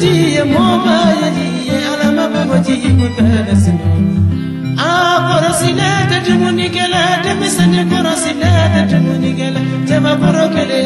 Demisendo jiye moba ya jiye alama mago jigu tada sinu Ah korosile tatumunigela demisende korosile tatumunigela Tema korokele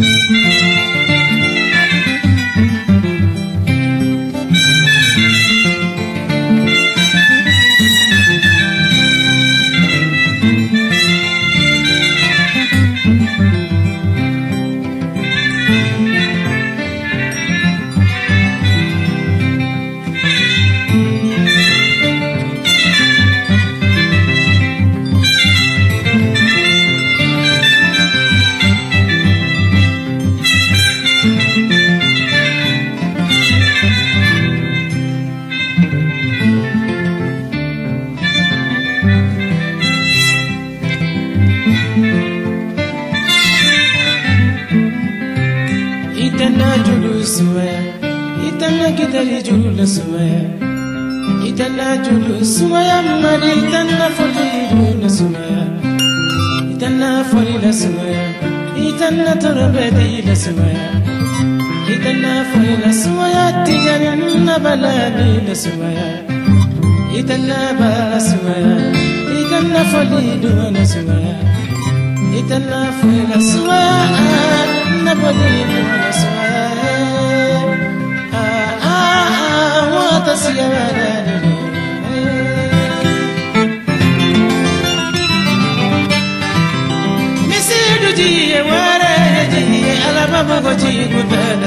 julu sumaya itana gidari julu sumaya itana julu sumaya mari itana foli julu sumaya itana foli la sumaya itana torobedi la sumaya itana foli la sumaya tigani na baladi la sumaya itana bala sumaya itana foli duna sumaya itana foli la sumaya na foli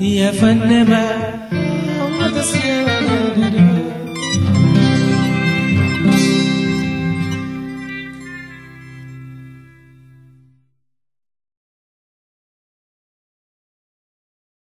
يا فن ما